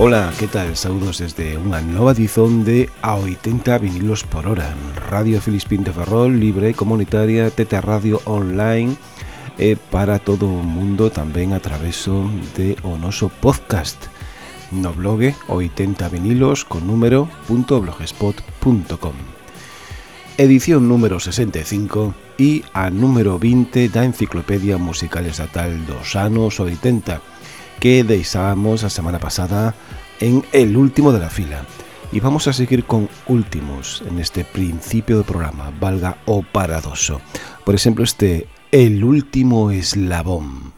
Ola, que tal? Saudos desde unha nova dizón de a 80 vinilos por hora Radio Filispín de Ferrol, libre, comunitaria, Teta Radio Online E para todo o mundo tamén a traveso de o noso podcast No blog 80 vinilos con número .blogspot.com edición número 65 e a número 20 da Enciclopedia Musical Estatal dos anos 80 que deixábamos a semana pasada en el último de la fila. Y vamos a seguir con últimos en este principio de programa, valga o paradoso. Por ejemplo, este El último eslabón.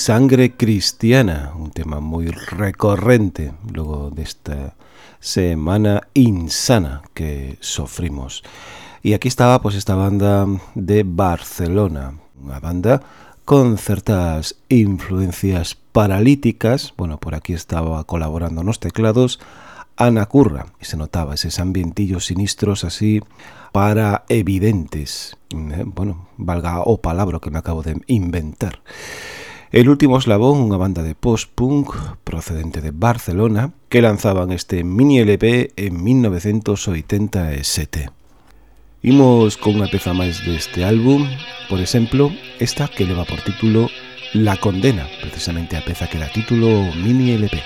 Sangre Cristiana, un tema moi recorrente logo desta semana insana que sofrimos. E aquí estaba pois esta banda de Barcelona, unha banda con certas influencias paralíticas, bueno, por aquí estaba colaborando nos teclados Ana Curra, e se notaba eses ambientillos sinistros así para evidentes, eh, bueno, valga o palabra que me acabo de inventar. El último eslabón, unha banda de post-punk procedente de Barcelona que lanzaban este mini LP en 1987. Imos con unha peza máis deste álbum, por exemplo, esta que leva por título La Condena, precisamente a peza que dá título mini LP.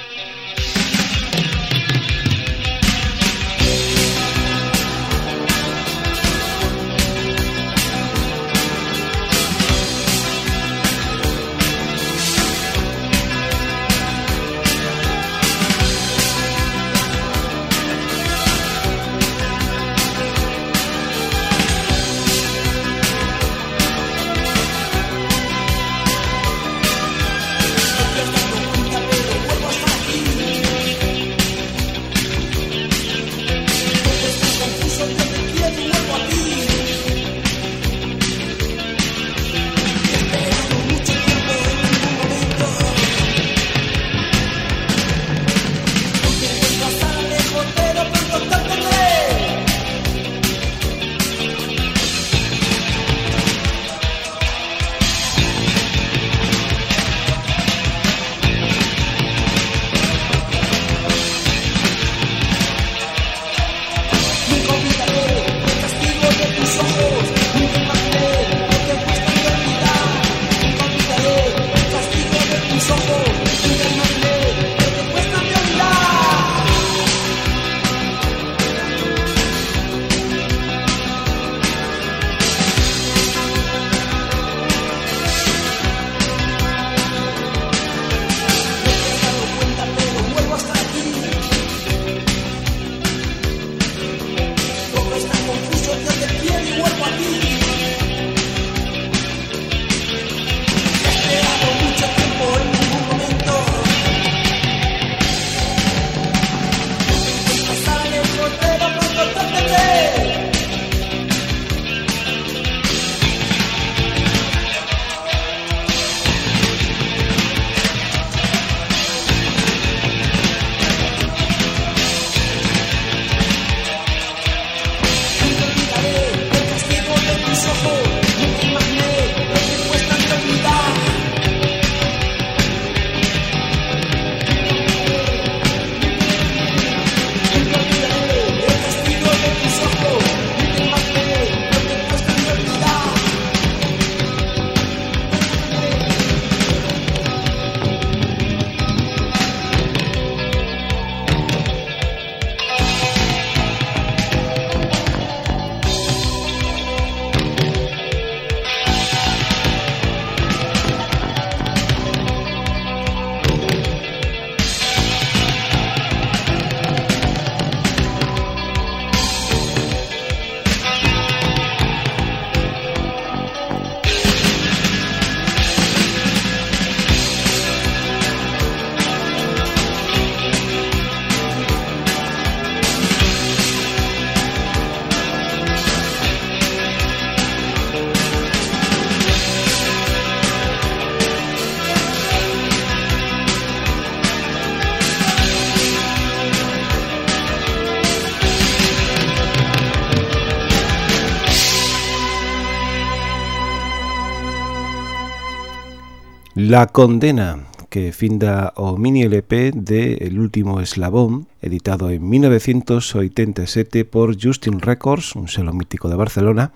La Condena, que finda o mini LP de El Último Eslabón, editado en 1987 por Justin Records, un selo mítico de Barcelona,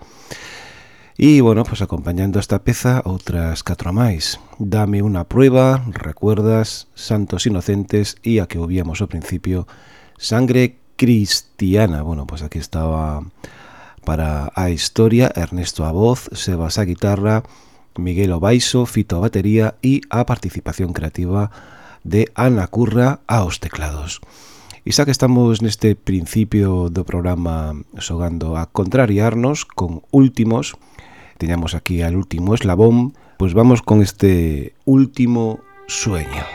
E, bueno, pues acompañando esta peza, outras catro máis. Dame unha prueba, recuerdas, santos inocentes e a que ouvíamos ao principio, sangre cristiana. Bueno, pues aquí estaba para a historia Ernesto a voz, Sebas a guitarra, Miguel Obaixo, Fito a batería e a participación creativa de Ana Curra aos teclados. E xa que estamos neste principio do programa xogando a contrariarnos con últimos, teñamos aquí al último eslabón, pois vamos con este último sueño.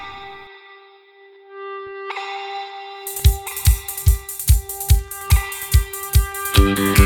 Música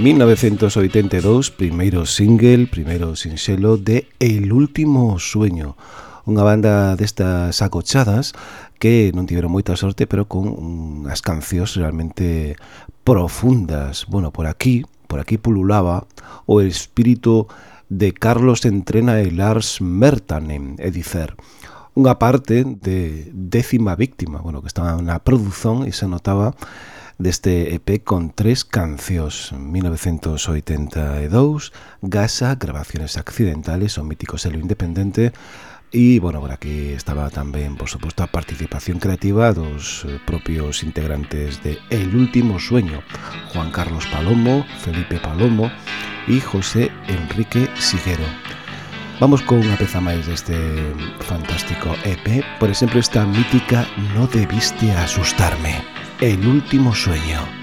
1982, primeiro single, primeiro sinxelo de El Último Sueño, unha banda destas acochadas que non tiveron moita sorte, pero con unhas cancións realmente profundas. Bueno, por aquí, por aquí pululaba o espírito de Carlos Entrena e Lars Mertanen, e dicer, unha parte de décima víctima, bueno, que estaba na produción e se notaba deste EP con tres cancións 1982 Gasa, Grabaciones Accidentales o mítico selo independente E, bueno, por aquí estaba tamén, por suposto, a participación creativa dos eh, propios integrantes de El Último Sueño, Juan Carlos Palomo, Felipe Palomo e José Enrique Siguero. Vamos con unha peza máis deste fantástico EP, por exemplo, esta mítica No debiste asustarme. El último sueño.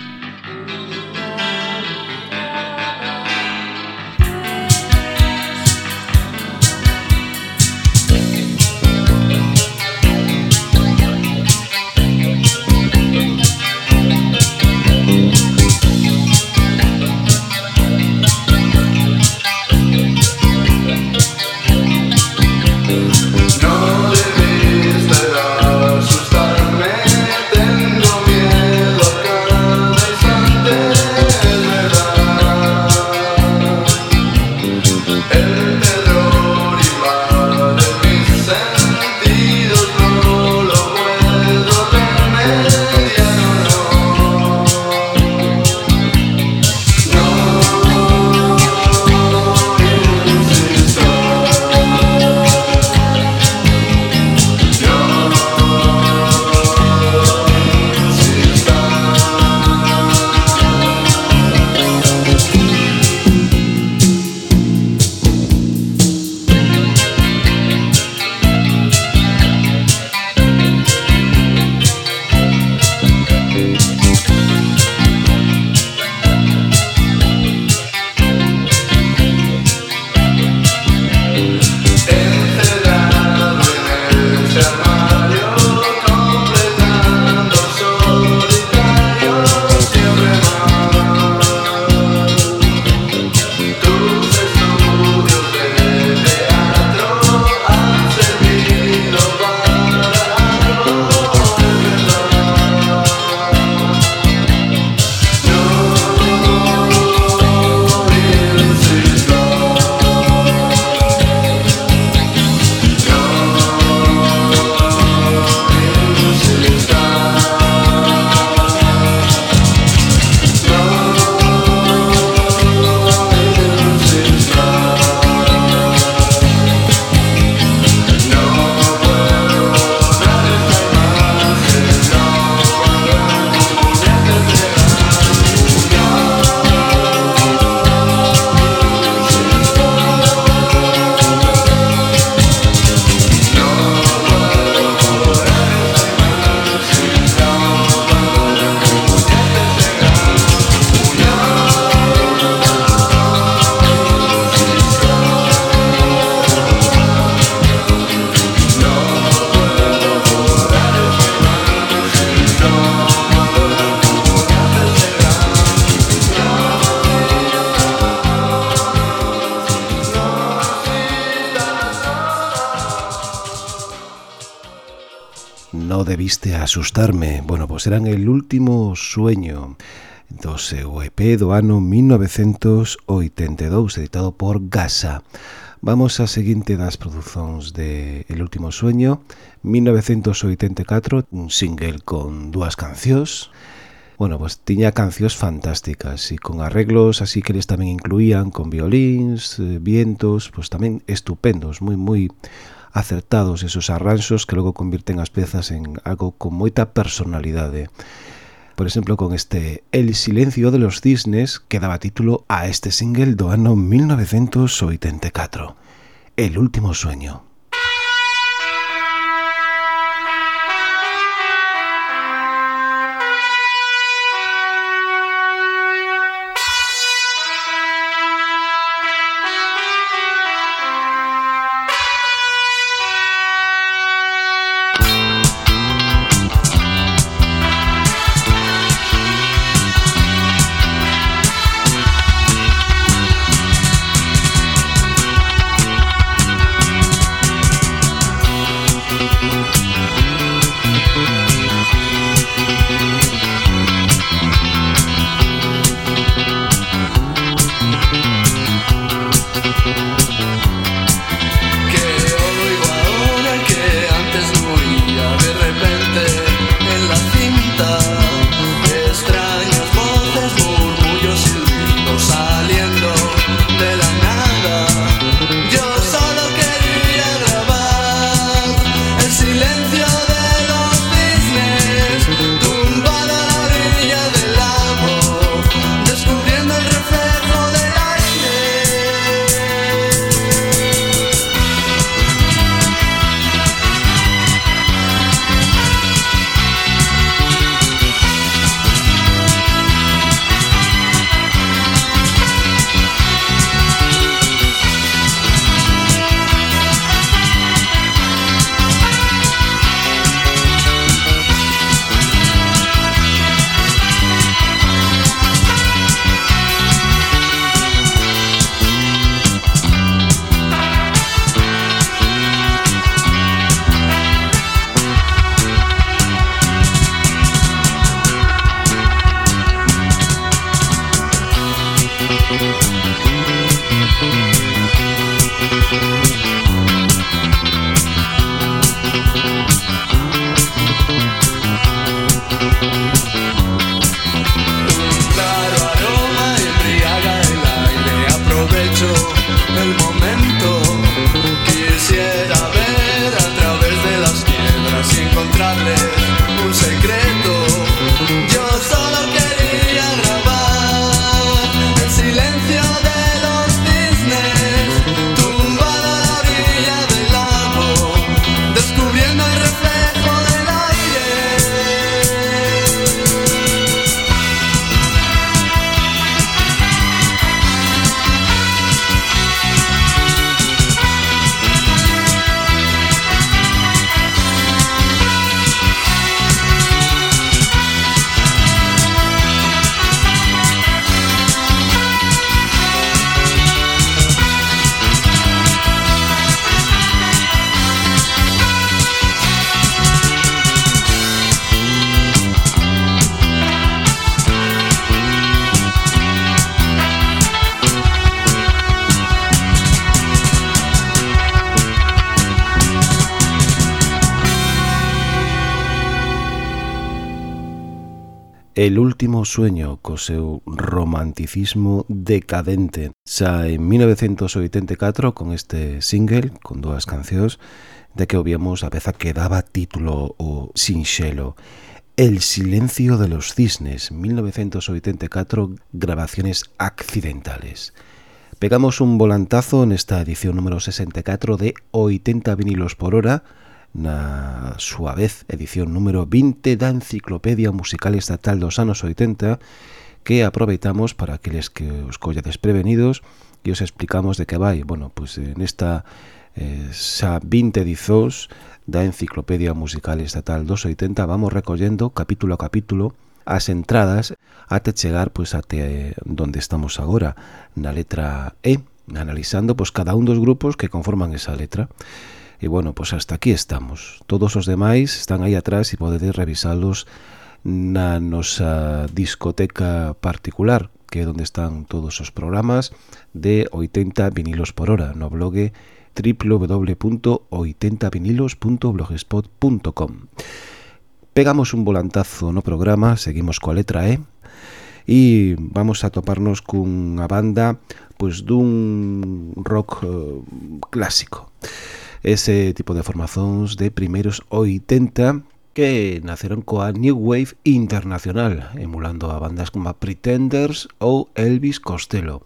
asustarme. Bueno, pois eran el último sueño do seu EP eh, do ano 1982, editado por Gasa. Vamos á seguinte das produzóns de El Último Sueño, 1984, un single con dúas cancións. Bueno, pues tiña cancións fantásticas e con arreglos así que eles tamén incluían con violíns, eh, vientos, pues tamén estupendos, moi moi acertados esos arranxos que logo convirten as pezas en algo con moita personalidade. Por exemplo, con este El silencio de los cisnes que daba título a este single do ano 1984, El último sueño. último sueño co seu romanticismo decadente. Xa en 1984, con este single, con dúas cancións, de que obviamos a peza que daba título o sinxelo. El silencio de los cisnes, 1984, grabaciones accidentales. Pegamos un volantazo nesta edición número 64 de 80 vinilos por hora, na súa vez edición número 20 da Enciclopedia Musical Estatal dos anos 80 que aproveitamos para aqueles que os colla desprevenidos e os explicamos de que vai. Bueno, pois pues nesta eh, xa 20 dizós da Enciclopedia Musical Estatal dos 80 vamos recollendo capítulo a capítulo as entradas até chegar pois até eh, onde estamos agora, na letra E, analizando pois cada un dos grupos que conforman esa letra. E bueno, pois hasta aquí estamos. Todos os demais están aí atrás e podedes revisalos na nosa discoteca particular, que é onde están todos os programas de 80 vinilos por hora no blog www.80vinilos.blogspot.com Pegamos un volantazo no programa, seguimos coa letra E e vamos a toparnos cunha banda pois dun rock uh, clásico ese tipo de formazóns de primeiros 80 que naceron coa New Wave Internacional, emulando a bandas como a Pretenders ou Elvis Costello.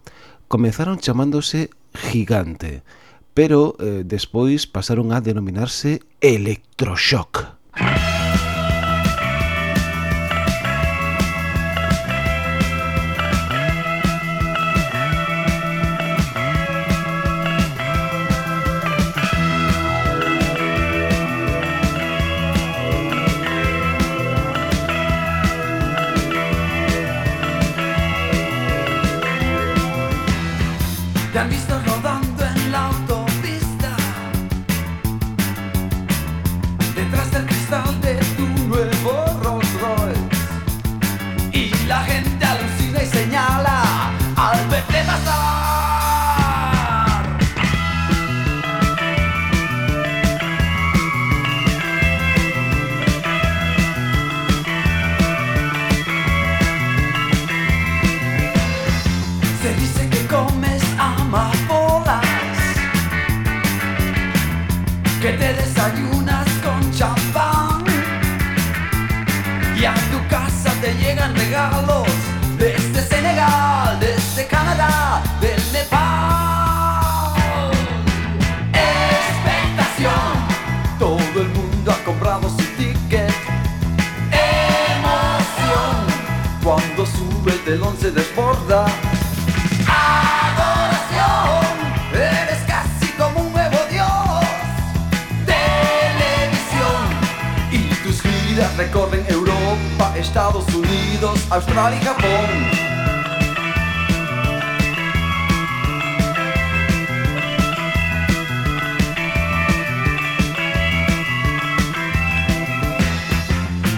Comezaron chamándose Gigante, pero eh, despois pasaron a denominarse Electroshock. Electroshock. Australia y Japón.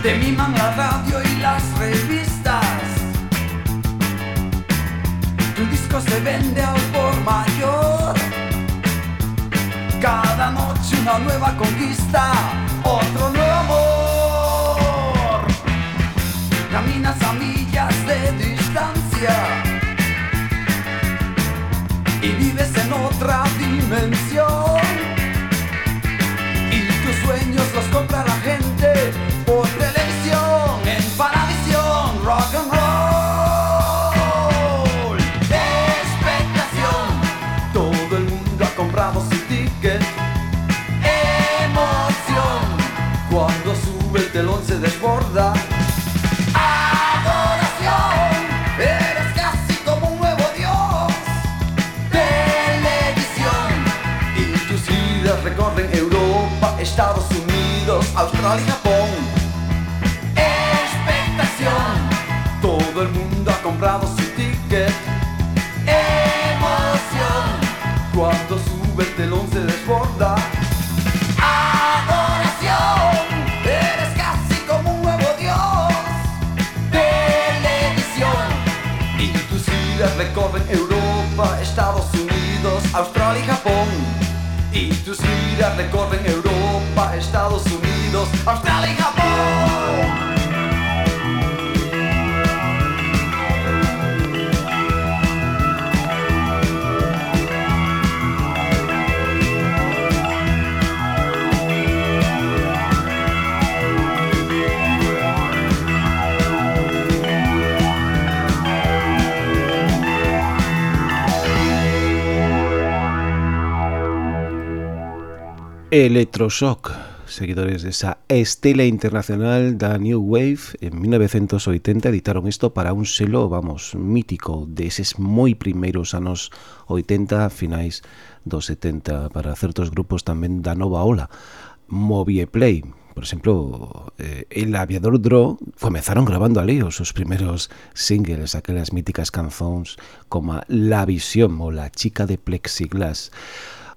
Te miman la radio y las revistas. Tu disco se vende al por mayor. Cada noche una nueva conquista, otro nuevo y vives en otra dimensión. Electroshock seguidores desa estela internacional da New Wave en 1980 editaron isto para un selo, vamos, mítico deses moi primeiros anos 80 finais dos 70 para certos grupos tamén da nova ola Movie Play Por exemplo, eh, el aviador Dro comezaron grabando ali os seus primeiros singles, aquelas míticas canzóns como La Visión ou La Chica de Plexiglas.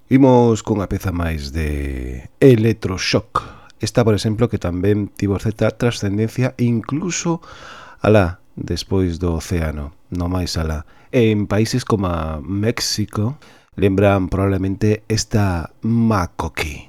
Imos cunha peza máis de Electroshock. Esta, por exemplo, que tamén tivo certa trascendencia incluso alá, despois do océano, no máis alá. En países como México lembran probablemente esta Makoki.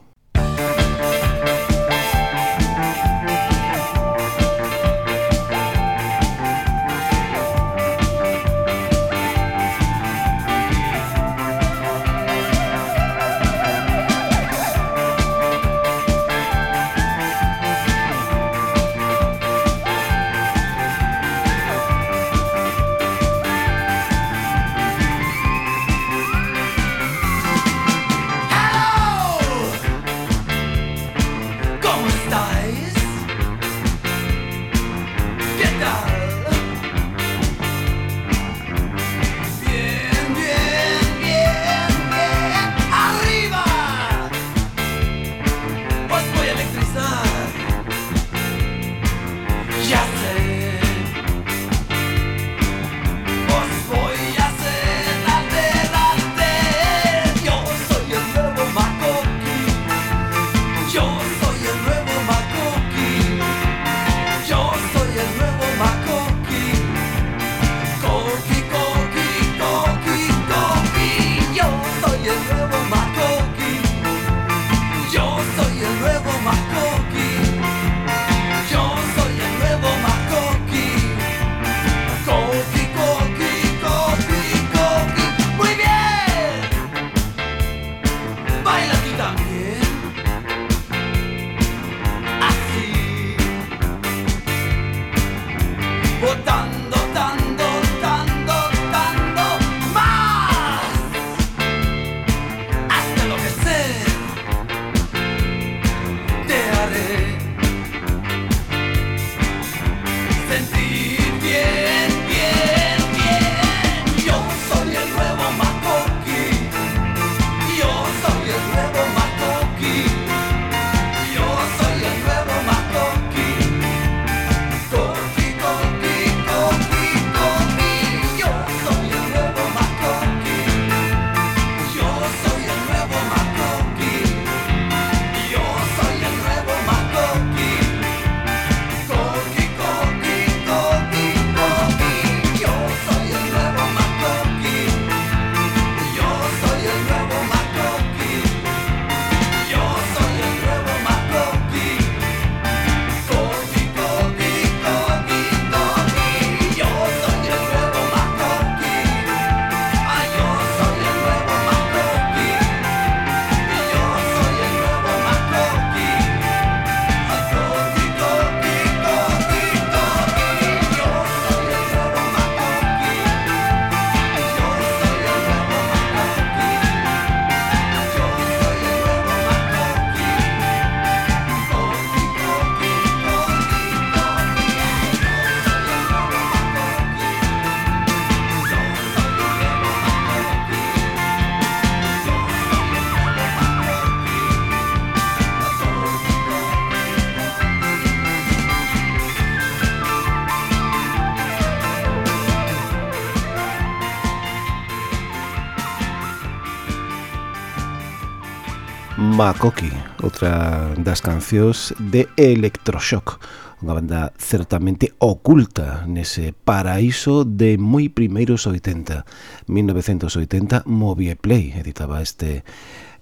Soa Coqui, outra das cancións de Electroshock, unha banda certamente oculta nese paraíso de moi primeiros 80. 1980 Movie Play editaba este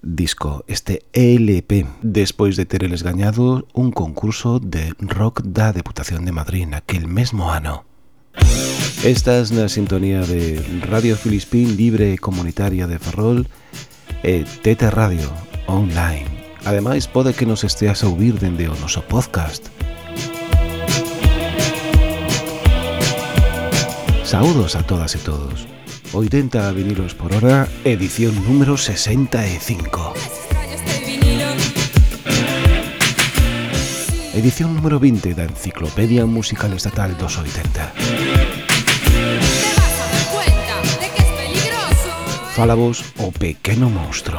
disco, este LP, despois de ter eles gañado un concurso de rock da Deputación de Madrid naquel mesmo ano. Estás na sintonía de Radio Filispín Libre Comunitaria de Ferrol e Teta Radio, online. Ademais, pode que nos esteas a ouvir dende o noso podcast. Saúdos a todas e todos. 80 vinilos por hora, edición número 65. Edición número 20 da Enciclopedia Musical Estatal dos 80. Falabos o pequeno monstro.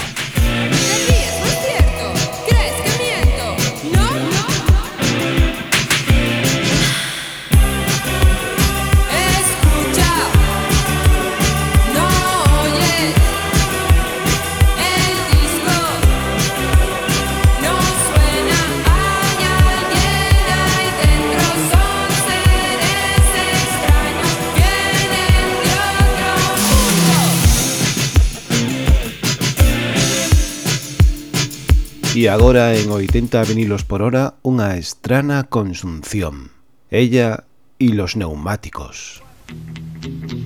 E agora en 80 vinilos por hora unha estrana consunción. Ella y los neumáticos. Thank.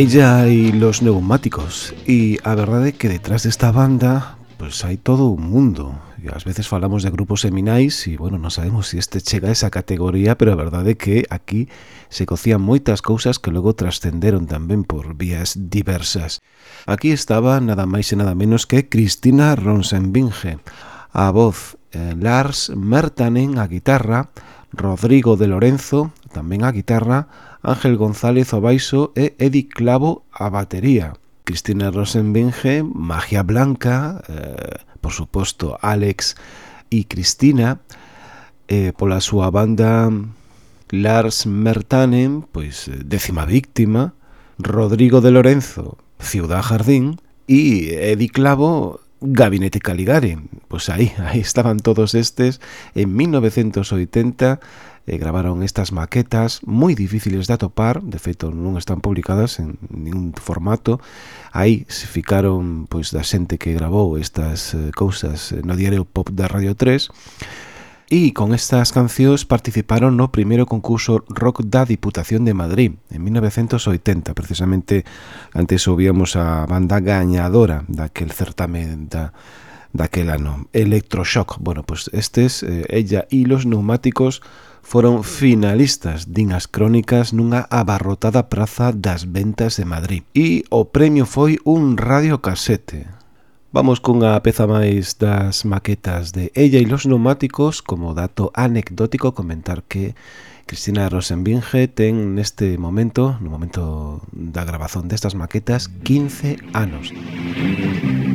Ella y los neumáticos. Y a verdade é que detrás desta banda Pois hai todo un mundo. E ás veces falamos de grupos seminais E bueno, non sabemos se si este chega a esa categoría Pero a verdade é que aquí se cocían moitas cousas Que logo trascenderon tamén por vías diversas. Aquí estaba nada máis e nada menos que Cristina Ronsenbinge A voz eh, Lars Mertanen a guitarra Rodrigo de Lorenzo tamén a guitarra Ángel González ao baixo e Edi Clavo a batería. Cristina Rosenbinge, Magia Blanca, eh, por suposto Alex e Cristina, eh, pola súa banda Lars Mertanen, pois eh, décima víctima, Rodrigo de Lorenzo, Ciudad Jardín e Edi Clavo, Gabinete Caligari. Pois aí, aí estaban todos estes en 1980 eh, gravaron estas maquetas moi difíciles de atopar, de feito non están publicadas en ningún formato. Aí se ficaron pois da xente que grabou estas eh, cousas eh, no diario Pop da Radio 3 e con estas cancións participaron no primeiro concurso rock da Diputación de Madrid en 1980, precisamente antes ouvíamos a banda gañadora daquel certame da daquel ano, Electroshock. Bueno, pois pues estes, eh, ella e los neumáticos foron finalistas din as crónicas nunha abarrotada praza das ventas de Madrid. E o premio foi un radiocasete. Vamos cunha peza máis das maquetas de Ella e los neumáticos, como dato anecdótico comentar que Cristina Rosenbinge ten neste momento, no momento da grabazón destas maquetas, 15 anos. Música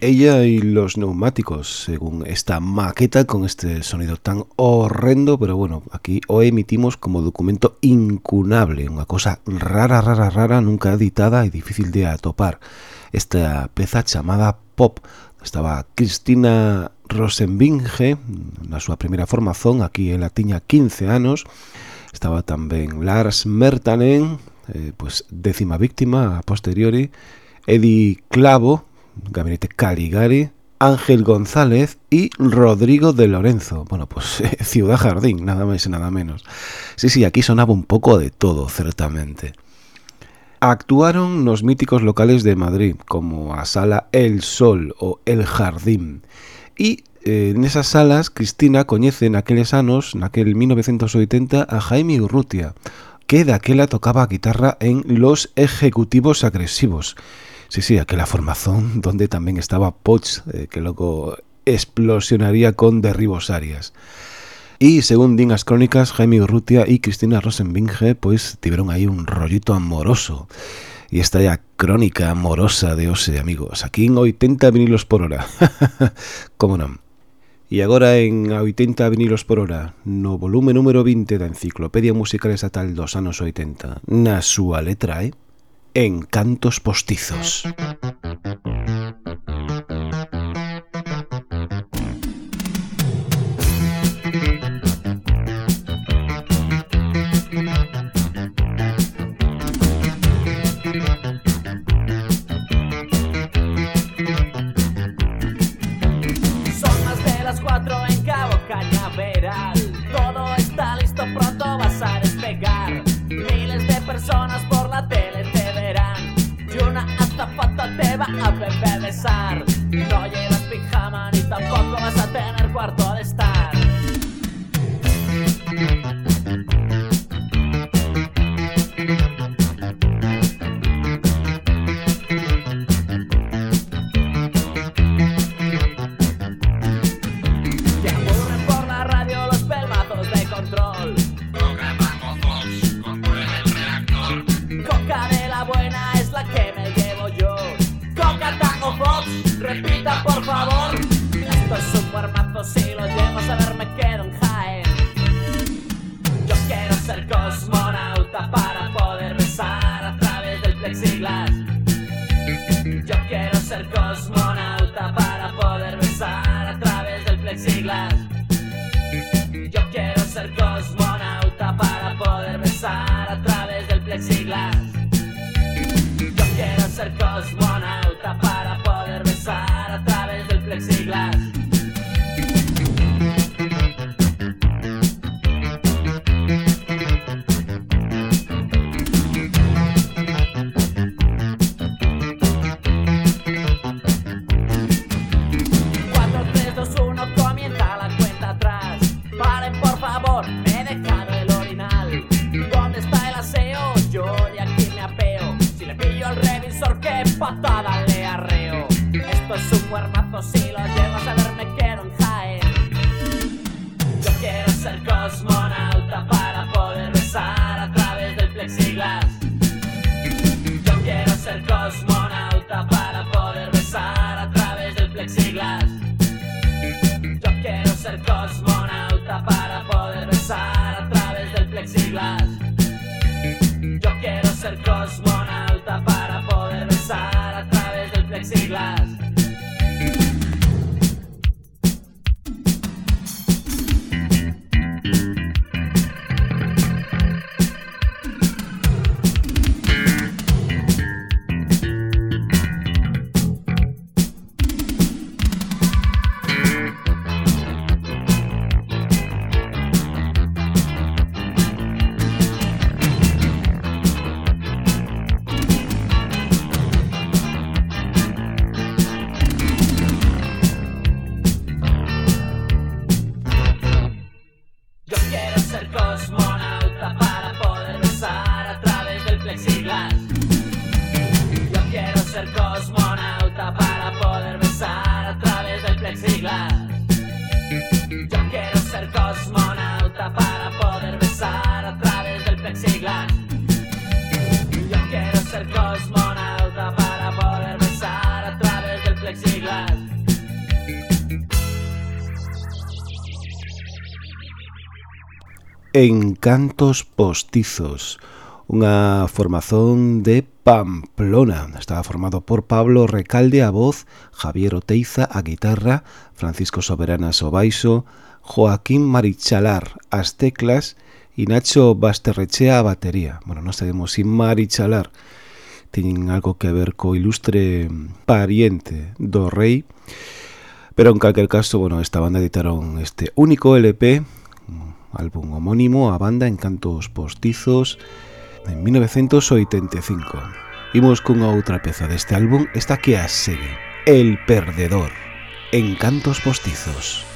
Ella y los neumáticos, según esta maqueta con este sonido tan horrendo, pero bueno, aquí o emitimos como documento incunable, unha cosa rara, rara, rara, nunca editada e difícil de atopar. Esta peza chamada Pop, estaba Cristina Rosenbinge na súa primeira formación, aquí ela tiña 15 anos, estaba tamén Lars Mertanen, eh, pues décima víctima a posteriori, Eddie Clavo, Gabinete Caligari, Ángel González y Rodrigo de Lorenzo. Bueno, pues Ciudad Jardín, nada más y nada menos. Sí, sí, aquí sonaba un poco de todo, ciertamente. Actuaron nos míticos locales de Madrid, como a Sala El Sol o El Jardín. E eh, nesas salas, Cristina coñece naqueles anos, naquel 1980, a Jaime Urrutia, que daquela tocaba guitarra en Los Ejecutivos Agresivos. Sí, sí, aquela formazón donde tamén estaba Poch, eh, que logo explosionaría con derribos Arias. E, según din as crónicas, Jaime Urrutia e Cristina Rosenbinge pois tiveron aí un rollito amoroso. E esta é a crónica amorosa de Ose, amigos. Aquí en 80 vinilos por hora. Como non? E agora en 80 vinilos por hora, no volume número 20 da Enciclopedia Musical Estatal dos anos 80, na súa letra, eh? E, Encantos postizos. Son más de las cuatro en siglas. Cantos Postizos, unha formación de Pamplona. Estaba formado por Pablo Recalde a voz, Javier Oteiza a guitarra, Francisco Soberanas o baixo, Joaquín Marichalar as teclas e Nacho Basterrechea a batería. Bueno, non sabemos si Marichalar teñen algo que ver co ilustre pariente do rei, pero en calquer caso, bueno, esta banda editaron este único LP álbum homónimo a banda Encantos postizos en 1985. Imos cunha outra peza deste álbum, esta que a segue, El Perdedor, en cantos postizos.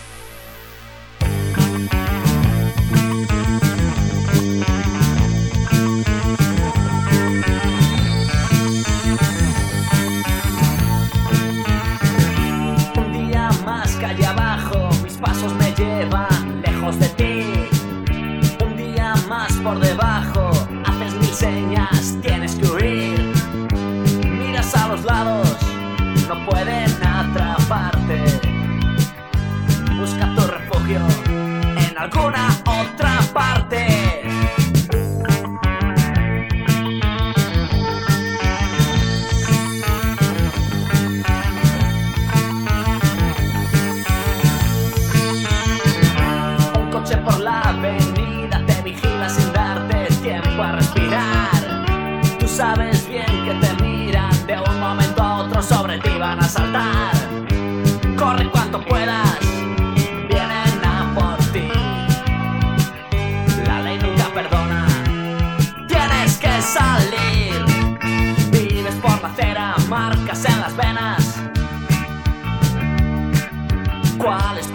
Corre cuanto puedas, vienen a por ti. La ley nunca perdona, tienes que salir. Vives por la acera, marcas en las venas. ¿Cuál es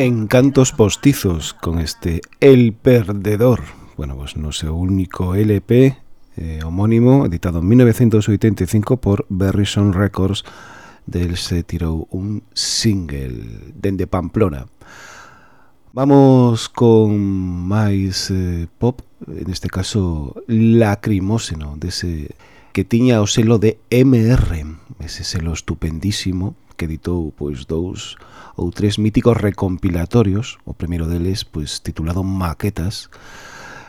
Encantos Postizos con este El Perdedor. Bueno, pues no sé, único LP eh, homónimo, editado en 1985 por Berrison Records, del se tirou un single dende Pamplona. Vamos con máis eh, pop, en este caso lacrimóseno, dese que tiña o selo de MR, ese selo estupendísimo que editou pois dous ou tres míticos recompilatorios, o primeiro deles pois titulado Maquetas,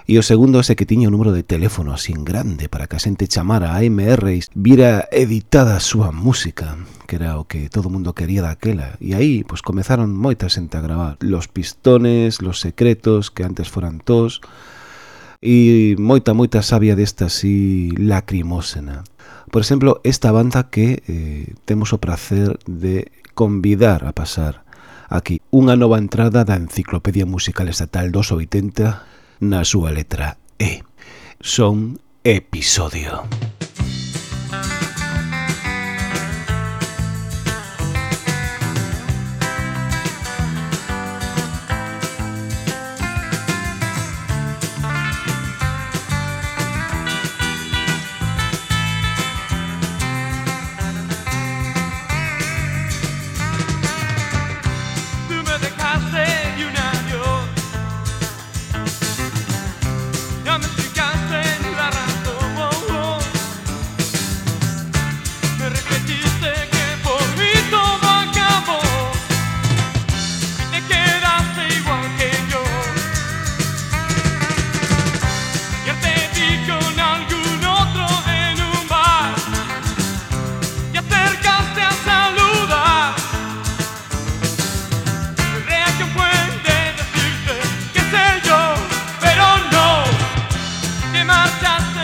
E o segundo ese que tiña o número de teléfono así en grande para que a xente chamara a MR e vira editada a súa música, que era o que todo mundo quería daquela. E aí, pois, comezaron moita xente a gravar. Los pistones, los secretos, que antes foran tos, e moita, moita sabia desta así lacrimósena. Por exemplo, esta banda que eh, temos o prazer de convidar a pasar aquí unha nova entrada da Enciclopedia Musical Estatal dos 80 na súa letra E. Son Episodio. Episodio. marchas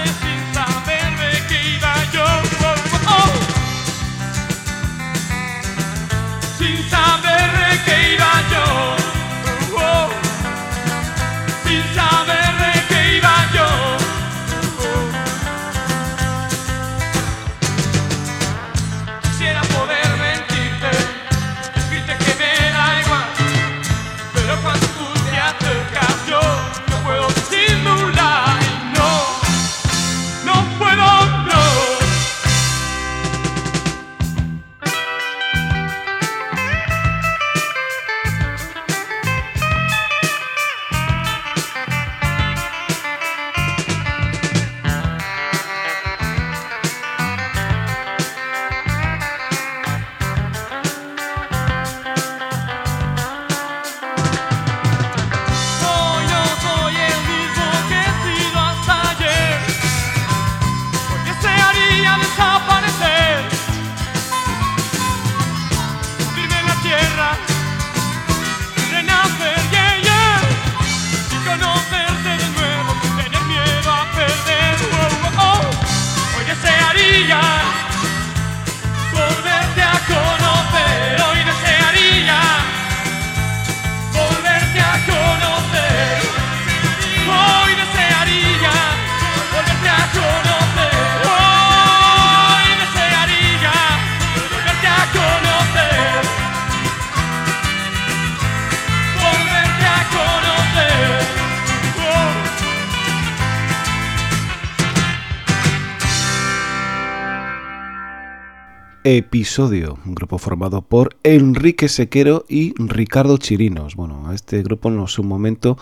Episodio, un grupo formado por Enrique Sequero y Ricardo Chirinos. Bueno, a este grupo en su momento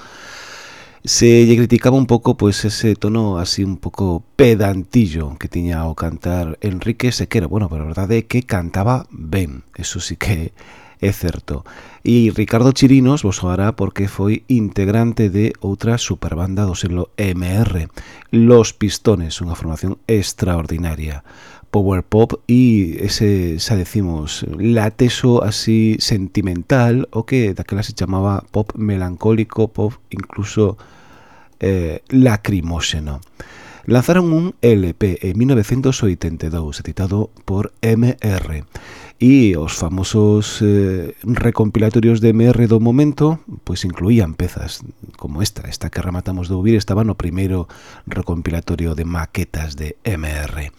se criticaba un pouco pois ese tono así un pouco pedantillo que tiña ao cantar Enrique Sequero. Bueno, pero a verdade é que cantaba ben, eso sí que é certo. E Ricardo Chirinos vos soará porque foi integrante de outra superbanda do selo MR, Los Pistones, unha formación extraordinaria power pop e ese, xa decimos, lateso así sentimental o que daquela se chamaba pop melancólico, pop incluso eh, lacrimóxeno. Lanzaron un LP en 1982 editado por MR e os famosos eh, recompilatorios de MR do momento pois incluían pezas como esta, esta que rematamos de ouvir estaba no primeiro recompilatorio de maquetas de MR.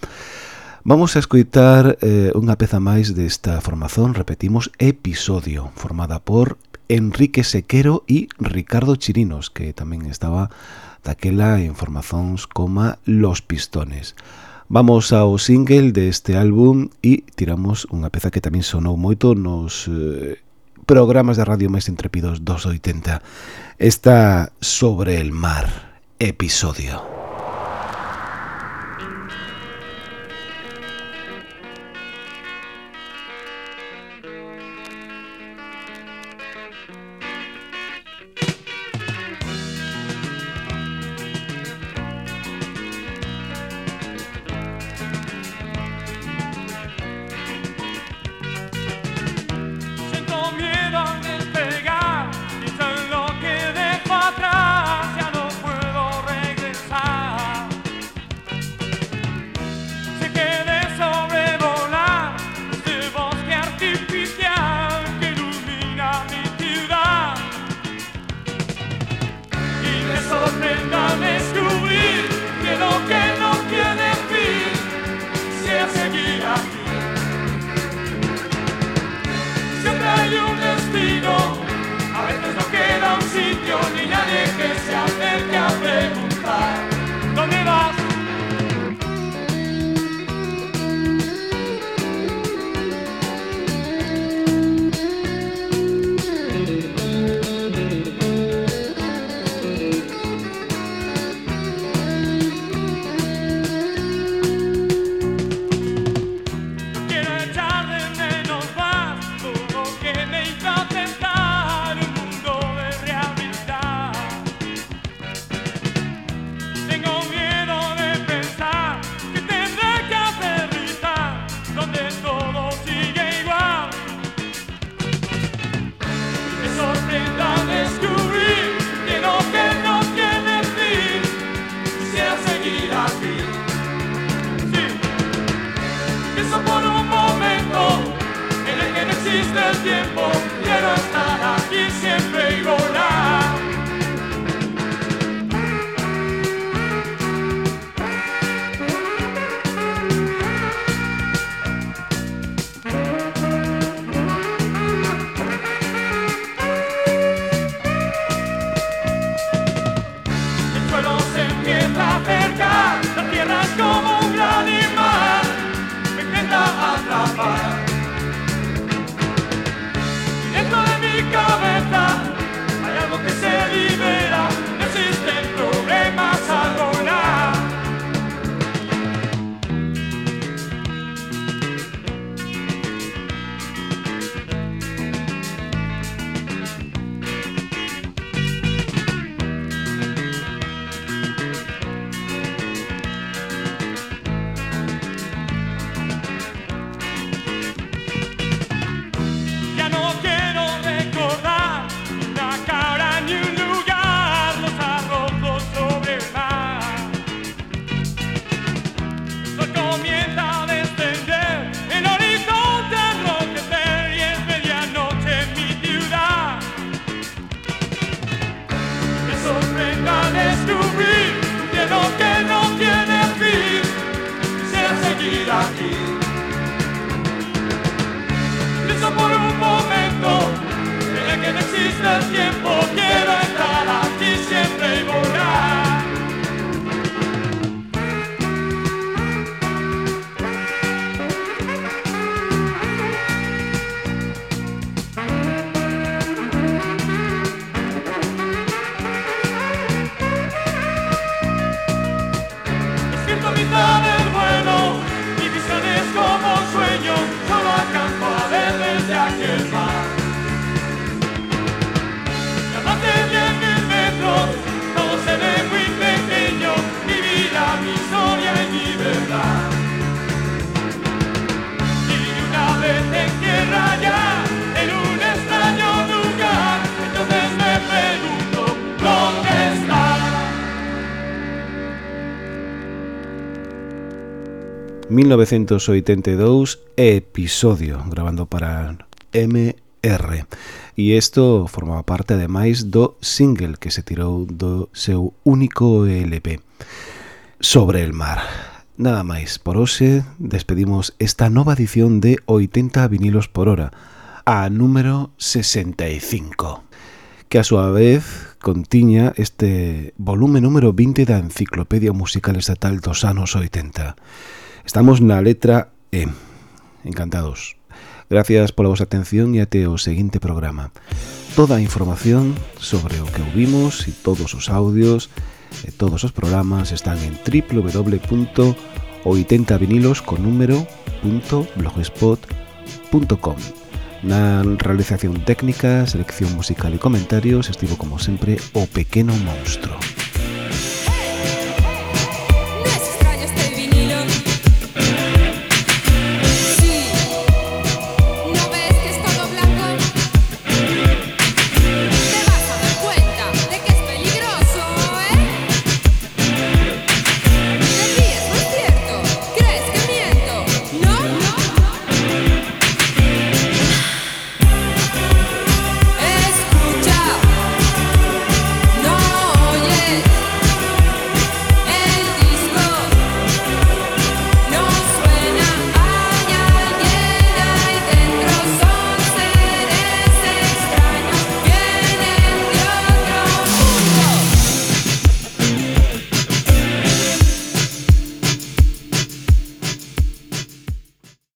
Vamos a escoitar eh, unha peza máis desta formación, repetimos, episodio, formada por Enrique Sequero e Ricardo Chirinos, que tamén estaba daquela en formazóns coma Los Pistones. Vamos ao single deste álbum e tiramos unha peza que tamén sonou moito nos eh, programas de radio máis intrépidos dos 80. Está sobre el mar, episodio. 1982 episodio grabando para MR e isto formaba parte ademais do single que se tirou do seu único LP Sobre el mar. Nada máis, por hoxe despedimos esta nova edición de 80 vinilos por hora a número 65 que a súa vez contiña este volume número 20 da Enciclopedia Musical Estatal dos anos 80 Estamos na letra E. Encantados. Gracias pola vosa atención e até o seguinte programa. Toda a información sobre o que ouvimos e todos os audios e todos os programas están en www.80vinilosconnumero.blogspot.com Na realización técnica, selección musical e comentarios estivo como sempre o pequeno monstro.